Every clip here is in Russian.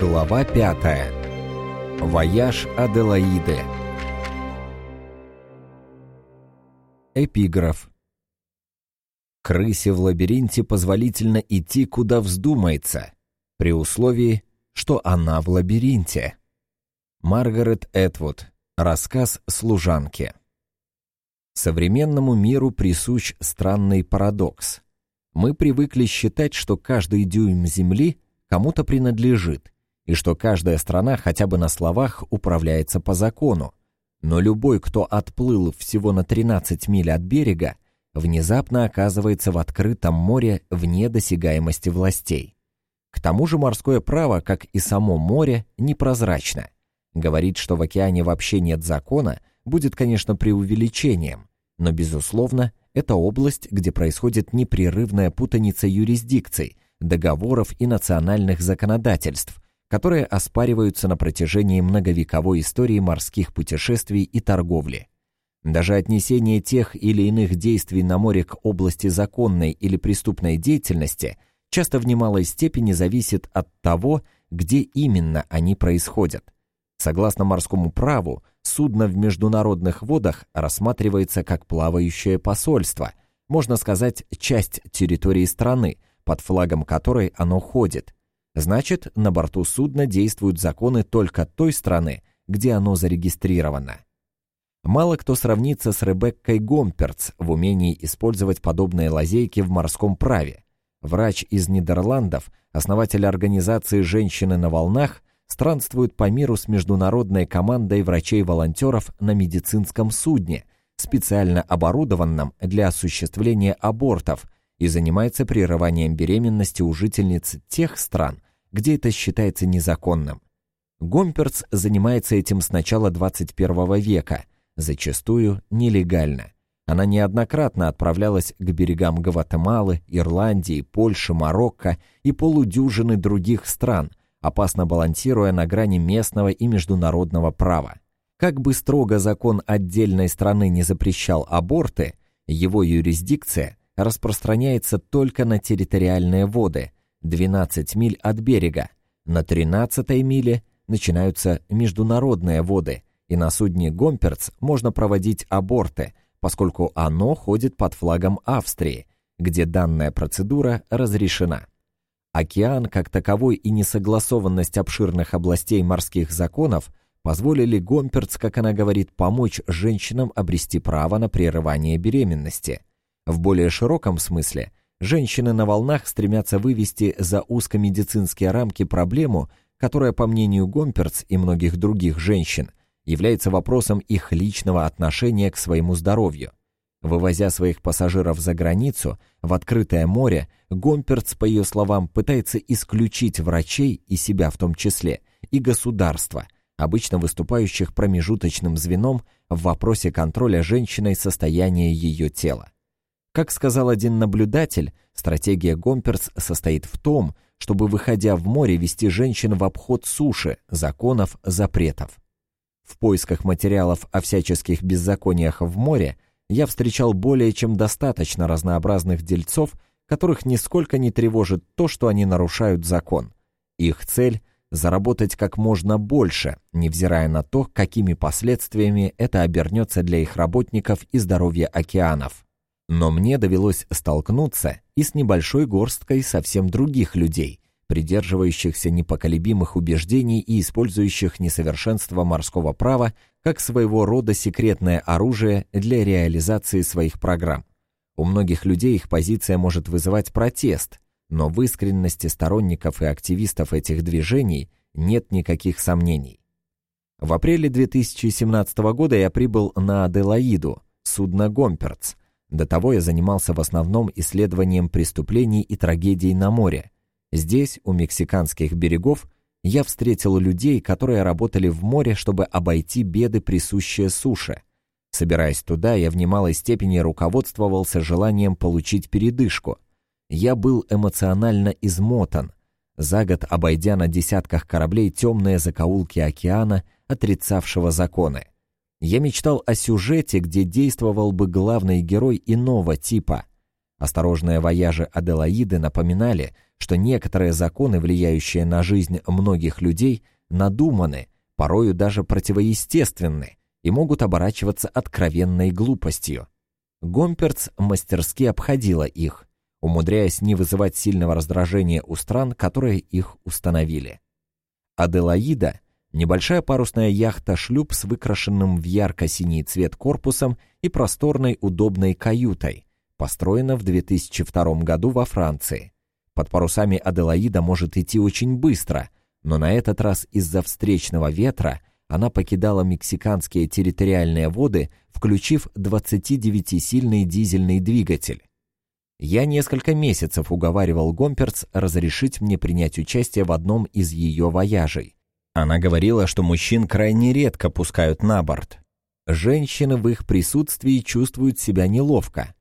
Глава пятая. Вояж Аделаиды. Эпиграф. Крысе в лабиринте позволительно идти, куда вздумается, при условии, что она в лабиринте. Маргарет Этвуд. Рассказ служанки. Современному миру присущ странный парадокс. Мы привыкли считать, что каждый дюйм Земли кому-то принадлежит, и что каждая страна хотя бы на словах управляется по закону. Но любой, кто отплыл всего на 13 миль от берега, внезапно оказывается в открытом море вне досягаемости властей. К тому же морское право, как и само море, непрозрачно. Говорить, что в океане вообще нет закона, будет, конечно, преувеличением, но, безусловно, это область, где происходит непрерывная путаница юрисдикций, договоров и национальных законодательств, которые оспариваются на протяжении многовековой истории морских путешествий и торговли. Даже отнесение тех или иных действий на море к области законной или преступной деятельности часто в немалой степени зависит от того, где именно они происходят. Согласно морскому праву, судно в международных водах рассматривается как плавающее посольство, можно сказать, часть территории страны, под флагом которой оно ходит, Значит, на борту судна действуют законы только той страны, где оно зарегистрировано. Мало кто сравнится с Ребеккой Гомперц в умении использовать подобные лазейки в морском праве. Врач из Нидерландов, основатель организации «Женщины на волнах», странствует по миру с международной командой врачей-волонтеров на медицинском судне, специально оборудованном для осуществления абортов, и занимается прерыванием беременности у жительниц тех стран, где это считается незаконным. Гомперц занимается этим с начала 21 века, зачастую нелегально. Она неоднократно отправлялась к берегам Гватемалы, Ирландии, Польши, Марокко и полудюжины других стран, опасно балансируя на грани местного и международного права. Как бы строго закон отдельной страны не запрещал аборты, его юрисдикция распространяется только на территориальные воды, 12 миль от берега. На 13 миле начинаются международные воды, и на судне «Гомперц» можно проводить аборты, поскольку оно ходит под флагом Австрии, где данная процедура разрешена. Океан как таковой и несогласованность обширных областей морских законов позволили Гомперц, как она говорит, помочь женщинам обрести право на прерывание беременности. В более широком смысле – Женщины на волнах стремятся вывести за узкомедицинские рамки проблему, которая, по мнению Гомперц и многих других женщин, является вопросом их личного отношения к своему здоровью. Вывозя своих пассажиров за границу, в открытое море, Гомперц, по ее словам, пытается исключить врачей, и себя в том числе, и государства, обычно выступающих промежуточным звеном в вопросе контроля женщиной состояния ее тела. Как сказал один наблюдатель, стратегия Гомперс состоит в том, чтобы, выходя в море, вести женщин в обход суши, законов, запретов. В поисках материалов о всяческих беззакониях в море я встречал более чем достаточно разнообразных дельцов, которых нисколько не тревожит то, что они нарушают закон. Их цель – заработать как можно больше, невзирая на то, какими последствиями это обернется для их работников и здоровья океанов. Но мне довелось столкнуться и с небольшой горсткой совсем других людей, придерживающихся непоколебимых убеждений и использующих несовершенство морского права как своего рода секретное оружие для реализации своих программ. У многих людей их позиция может вызывать протест, но в искренности сторонников и активистов этих движений нет никаких сомнений. В апреле 2017 года я прибыл на Аделаиду, судно «Гомперц», до того я занимался в основном исследованием преступлений и трагедий на море. Здесь, у мексиканских берегов, я встретил людей, которые работали в море, чтобы обойти беды, присущие суше. Собираясь туда, я в немалой степени руководствовался желанием получить передышку. Я был эмоционально измотан, за год обойдя на десятках кораблей темные закоулки океана, отрицавшего законы. Я мечтал о сюжете, где действовал бы главный герой иного типа. Осторожные вояжи Аделаиды напоминали, что некоторые законы, влияющие на жизнь многих людей, надуманы, порою даже противоестественны и могут оборачиваться откровенной глупостью. Гомперц мастерски обходила их, умудряясь не вызывать сильного раздражения у стран, которые их установили. Аделаида — небольшая парусная яхта-шлюп с выкрашенным в ярко-синий цвет корпусом и просторной удобной каютой, построена в 2002 году во Франции. Под парусами Аделаида может идти очень быстро, но на этот раз из-за встречного ветра она покидала мексиканские территориальные воды, включив 29-сильный дизельный двигатель. Я несколько месяцев уговаривал Гомперц разрешить мне принять участие в одном из ее вояжей. Она говорила, что мужчин крайне редко пускают на борт. Женщины в их присутствии чувствуют себя неловко.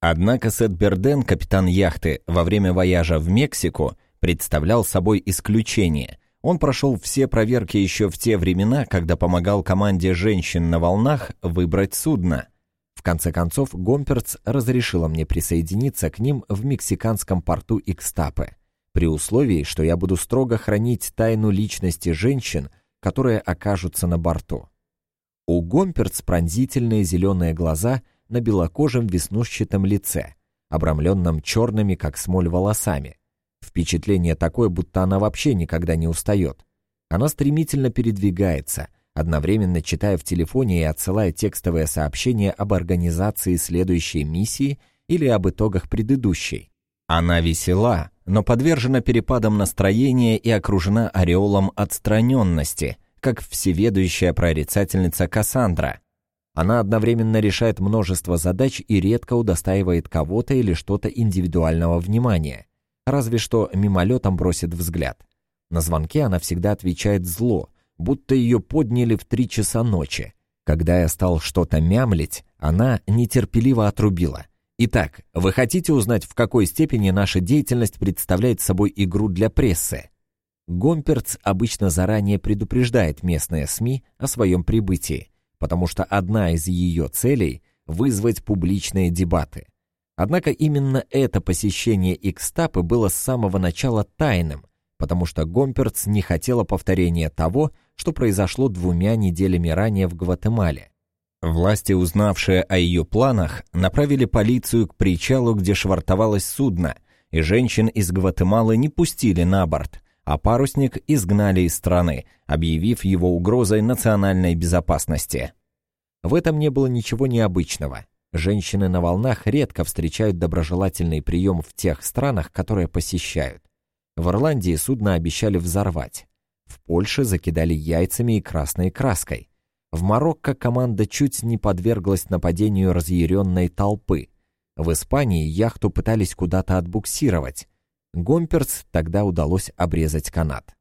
Однако Сет Берден, капитан яхты, во время вояжа в Мексику представлял собой исключение. Он прошел все проверки еще в те времена, когда помогал команде женщин на волнах выбрать судно. В конце концов, Гомперц разрешила мне присоединиться к ним в мексиканском порту Икстапе, при условии, что я буду строго хранить тайну личности женщин, которые окажутся на борту. У Гомперц пронзительные зеленые глаза – на белокожем веснушчатом лице, обрамленном черными, как смоль, волосами. Впечатление такое, будто она вообще никогда не устает. Она стремительно передвигается, одновременно читая в телефоне и отсылая текстовые сообщения об организации следующей миссии или об итогах предыдущей. Она весела, но подвержена перепадам настроения и окружена ореолом отстраненности, как всеведущая прорицательница Кассандра. Она одновременно решает множество задач и редко удостаивает кого-то или что-то индивидуального внимания, разве что мимолетом бросит взгляд. На звонки она всегда отвечает зло, будто ее подняли в три часа ночи. Когда я стал что-то мямлить, она нетерпеливо отрубила. Итак, вы хотите узнать, в какой степени наша деятельность представляет собой игру для прессы? Гомперц обычно заранее предупреждает местные СМИ о своем прибытии, потому что одна из ее целей — вызвать публичные дебаты. Однако именно это посещение Икстапы было с самого начала тайным, потому что Гомперц не хотела повторения того, что произошло двумя неделями ранее в Гватемале. Власти, узнавшие о ее планах, направили полицию к причалу, где швартовалось судно, и женщин из Гватемалы не пустили на борт, а парусник изгнали из страны, объявив его угрозой национальной безопасности. В этом не было ничего необычного. Женщины на волнах редко встречают доброжелательный прием в тех странах, которые посещают. В Ирландии судно обещали взорвать. В Польше закидали яйцами и красной краской. В Марокко команда чуть не подверглась нападению разъяренной толпы. В Испании яхту пытались куда-то отбуксировать. Гомперц тогда удалось обрезать канат.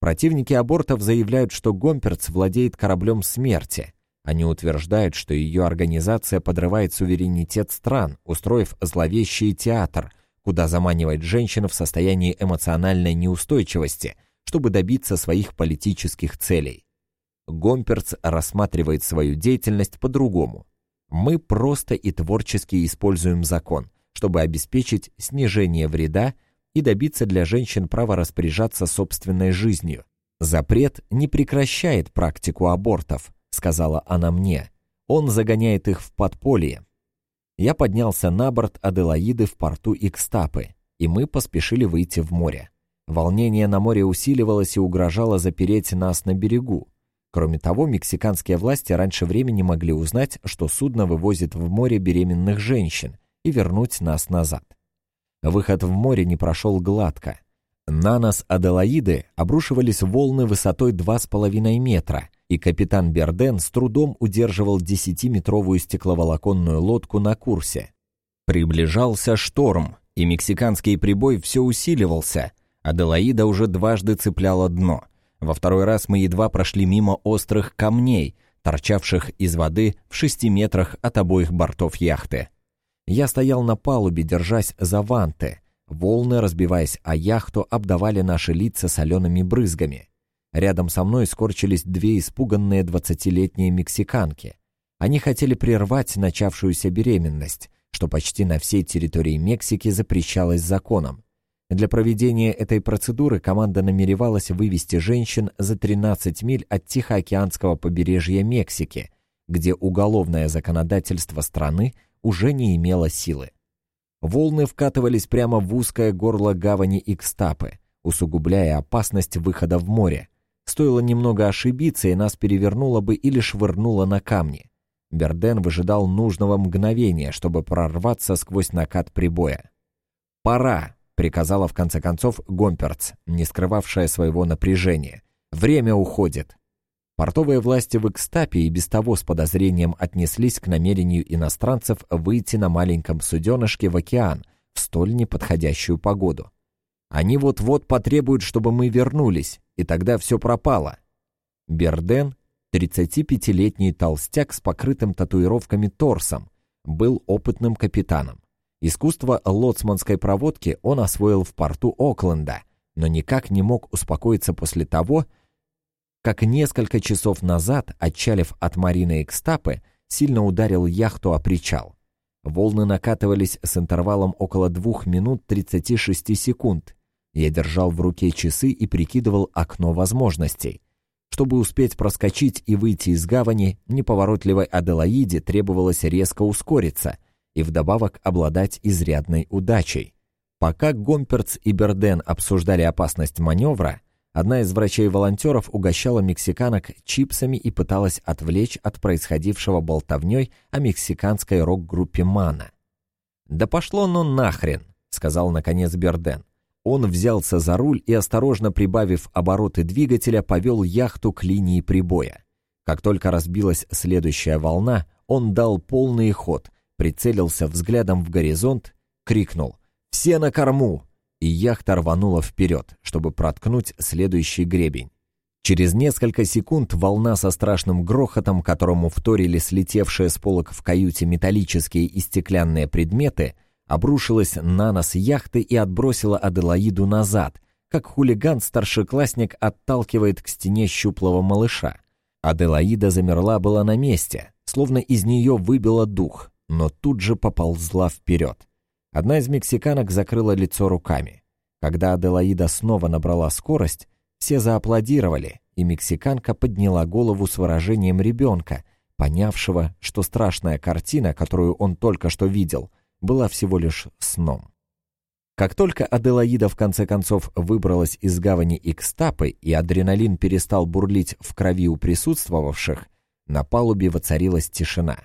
Противники абортов заявляют, что Гомперц владеет кораблем смерти. Они утверждают, что ее организация подрывает суверенитет стран, устроив зловещий театр, куда заманивает женщин в состоянии эмоциональной неустойчивости, чтобы добиться своих политических целей. Гомперц рассматривает свою деятельность по-другому. Мы просто и творчески используем закон – чтобы обеспечить снижение вреда и добиться для женщин права распоряжаться собственной жизнью. Запрет не прекращает практику абортов, сказала она мне. Он загоняет их в подполье. Я поднялся на борт Аделаиды в порту Икстапы, и мы поспешили выйти в море. Волнение на море усиливалось и угрожало запереть нас на берегу. Кроме того, мексиканские власти раньше времени могли узнать, что судно вывозит в море беременных женщин, и вернуть нас назад. Выход в море не прошел гладко. На нас Аделаиды обрушивались волны высотой 2,5 метра, и капитан Берден с трудом удерживал десятиметровую стекловолоконную лодку на курсе. Приближался шторм, и мексиканский прибой все усиливался. Аделаида уже дважды цепляла дно. Во второй раз мы едва прошли мимо острых камней, торчавших из воды в шести метрах от обоих бортов яхты. Я стоял на палубе, держась за ванты. Волны, разбиваясь о яхту, обдавали наши лица солеными брызгами. Рядом со мной скорчились две испуганные двадцатилетние мексиканки. Они хотели прервать начавшуюся беременность, что почти на всей территории Мексики запрещалось законом. Для проведения этой процедуры команда намеревалась вывести женщин за 13 миль от Тихоокеанского побережья Мексики, где уголовное законодательство страны уже не имело силы. Волны вкатывались прямо в узкое горло гавани Икстапы, усугубляя опасность выхода в море. Стоило немного ошибиться, и нас перевернуло бы или швырнуло на камни. Берден выжидал нужного мгновения, чтобы прорваться сквозь накат прибоя. «Пора!» — приказала в конце концов Гомперц, не скрывавшая своего напряжения. «Время уходит!» Портовые власти в Икстапе и без того с подозрением отнеслись к намерению иностранцев выйти на маленьком суденышке в океан в столь неподходящую погоду. Они вот-вот потребуют, чтобы мы вернулись, и тогда все пропало. Берден, 35-летний толстяк с покрытым татуировками торсом, был опытным капитаном. Искусство лоцманской проводки он освоил в порту Окленда, но никак не мог успокоиться после того, как несколько часов назад, отчалив от Марины Экстапы, сильно ударил яхту о причал. Волны накатывались с интервалом около 2 минут 36 секунд, я держал в руке часы и прикидывал окно возможностей. Чтобы успеть проскочить и выйти из гавани, неповоротливой Аделаиде требовалось резко ускориться и вдобавок обладать изрядной удачей. Пока Гомперц и Берден обсуждали опасность маневра, одна из врачей-волонтеров угощала мексиканок чипсами и пыталась отвлечь от происходившего болтовней о мексиканской рок-группе «Мана». «Да пошло ну нахрен!» — сказал наконец Берден. Он взялся за руль и, осторожно прибавив обороты двигателя, повел яхту к линии прибоя. Как только разбилась следующая волна, он дал полный ход, прицелился взглядом в горизонт, крикнул «Все на корму!» и яхта рванула вперед, чтобы проткнуть следующий гребень. Через несколько секунд волна со страшным грохотом, которому вторили слетевшие с полок в каюте металлические и стеклянные предметы, обрушилась на нос яхты и отбросила Аделаиду назад, как хулиган-старшеклассник отталкивает к стене щуплого малыша. Аделаида замерла была на месте, словно из нее выбило дух, но тут же поползла вперед. Одна из мексиканок закрыла лицо руками. Когда Аделаида снова набрала скорость, все зааплодировали, и мексиканка подняла голову с выражением ребенка, понявшего, что страшная картина, которую он только что видел — была всего лишь сном. Как только Аделаида в конце концов выбралась из гавани Икстапы и адреналин перестал бурлить в крови у присутствовавших, на палубе воцарилась тишина.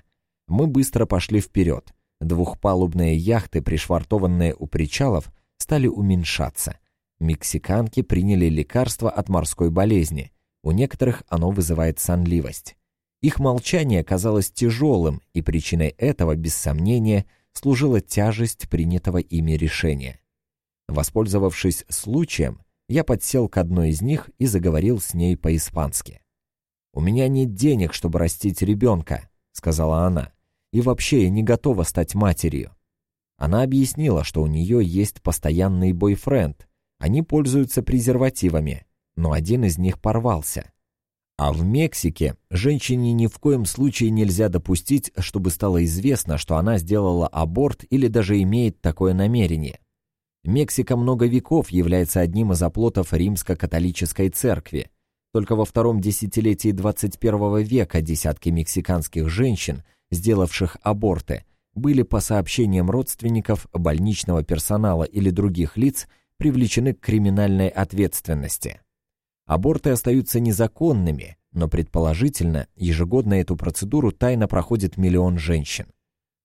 Мы быстро пошли вперед. Двухпалубные яхты, пришвартованные у причалов, стали уменьшаться. Мексиканки приняли лекарство от морской болезни. У некоторых оно вызывает сонливость. Их молчание казалось тяжелым, и причиной этого, без сомнения, служила тяжесть принятого ими решения. Воспользовавшись случаем, я подсел к одной из них и заговорил с ней по-испански. «У меня нет денег, чтобы растить ребенка», — сказала она, «и вообще я не готова стать матерью». Она объяснила, что у нее есть постоянный бойфренд, они пользуются презервативами, но один из них порвался. А в Мексике женщине ни в коем случае нельзя допустить, чтобы стало известно, что она сделала аборт или даже имеет такое намерение. Мексика много веков является одним из оплотов римско-католической церкви. Только во втором десятилетии 21 века десятки мексиканских женщин, сделавших аборты, были по сообщениям родственников, больничного персонала или других лиц привлечены к криминальной ответственности. Аборты остаются незаконными, но предположительно ежегодно эту процедуру тайно проходит миллион женщин.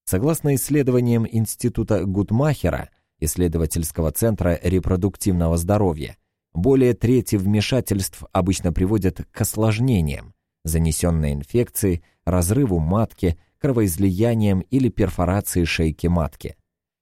Согласно исследованиям Института Гудмахера, исследовательского центра репродуктивного здоровья, более трети вмешательств обычно приводят к осложнениям, занесенной инфекции, разрыву матки, кровоизлияниям или перфорации шейки матки.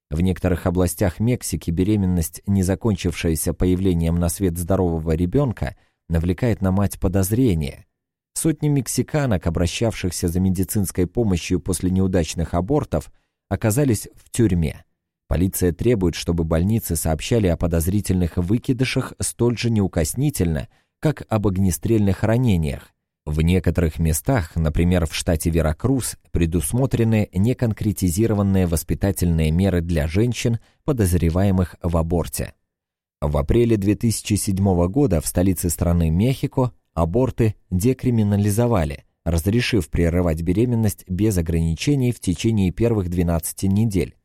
В некоторых областях Мексики беременность, не закончившаяся появлением на свет здорового ребенка – навлекает на мать подозрения. Сотни мексиканок, обращавшихся за медицинской помощью после неудачных абортов, оказались в тюрьме. Полиция требует, чтобы больницы сообщали о подозрительных выкидышах столь же неукоснительно, как об огнестрельных ранениях, В некоторых местах, например, в штате Веракрус, предусмотрены неконкретизированные воспитательные меры для женщин, подозреваемых в аборте. В апреле 2007 года в столице страны Мехико аборты декриминализовали, разрешив прерывать беременность без ограничений в течение первых 12 недель.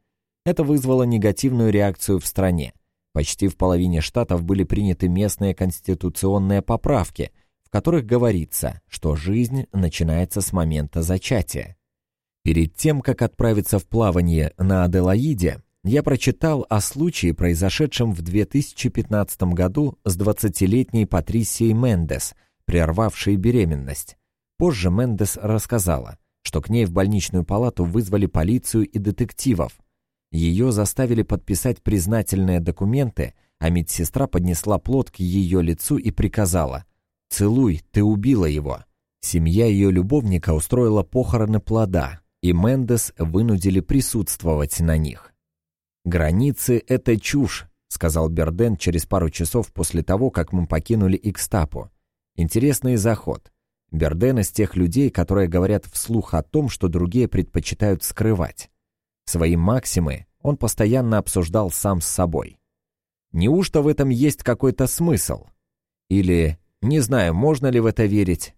Это вызвало негативную реакцию в стране. Почти в половине штатов были приняты местные конституционные поправки – которых говорится, что жизнь начинается с момента зачатия. Перед тем, как отправиться в плавание на Аделаиде, я прочитал о случае, произошедшем в 2015 году с 20-летней Патрисией Мендес, прервавшей беременность. Позже Мендес рассказала, что к ней в больничную палату вызвали полицию и детективов. Ее заставили подписать признательные документы, а медсестра поднесла плод к ее лицу и приказала – «Целуй, ты убила его». Семья ее любовника устроила похороны плода, и Мендес вынудили присутствовать на них. «Границы — это чушь», — сказал Берден через пару часов после того, как мы покинули Икстапу. Интересный заход. Берден из тех людей, которые говорят вслух о том, что другие предпочитают скрывать. Свои максимы он постоянно обсуждал сам с собой. Неужто в этом есть какой-то смысл? Или не знаю, можно ли в это верить.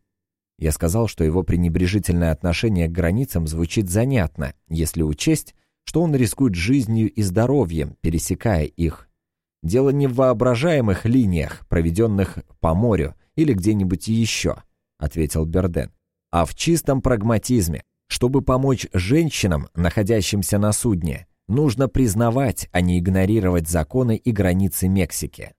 Я сказал, что его пренебрежительное отношение к границам звучит занятно, если учесть, что он рискует жизнью и здоровьем, пересекая их. Дело не в воображаемых линиях, проведенных по морю или где-нибудь еще, ответил Берден, а в чистом прагматизме. Чтобы помочь женщинам, находящимся на судне, нужно признавать, а не игнорировать законы и границы Мексики.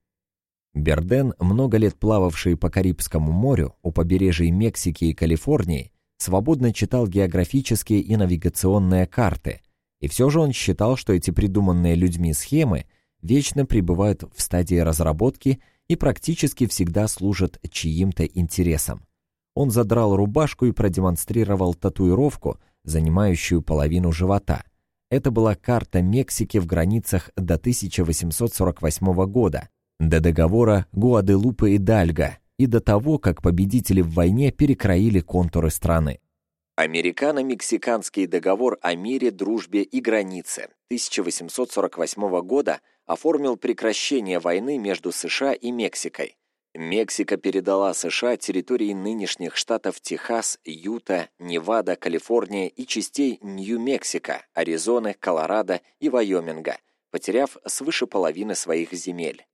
Берден, много лет плававший по Карибскому морю у побережья Мексики и Калифорнии, свободно читал географические и навигационные карты, и все же он считал, что эти придуманные людьми схемы вечно пребывают в стадии разработки и практически всегда служат чьим-то интересам. Он задрал рубашку и продемонстрировал татуировку, занимающую половину живота. Это была карта Мексики в границах до 1848 года, до договора Гуаделупе и Дальга и до того, как победители в войне перекроили контуры страны. Американо-мексиканский договор о мире, дружбе и границе 1848 года оформил прекращение войны между США и Мексикой. Мексика передала США территории нынешних штатов Техас, Юта, Невада, Калифорния и частей Нью-Мексико, Аризоны, Колорадо и Вайоминга, потеряв свыше половины своих земель.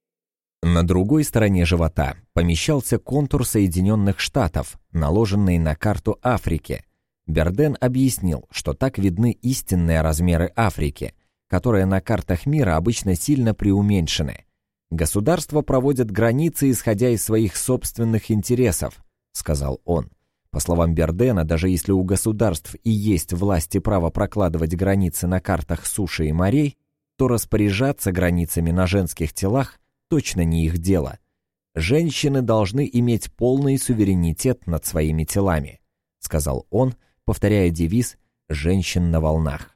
На другой стороне живота помещался контур Соединенных Штатов, наложенный на карту Африки. Берден объяснил, что так видны истинные размеры Африки, которые на картах мира обычно сильно преуменьшены. Государства проводят границы, исходя из своих собственных интересов, сказал он. По словам Бердена, даже если у государств и есть власть и право прокладывать границы на картах суши и морей, то распоряжаться границами на женских телах точно не их дело. Женщины должны иметь полный суверенитет над своими телами, сказал он, повторяя девиз «женщин на волнах».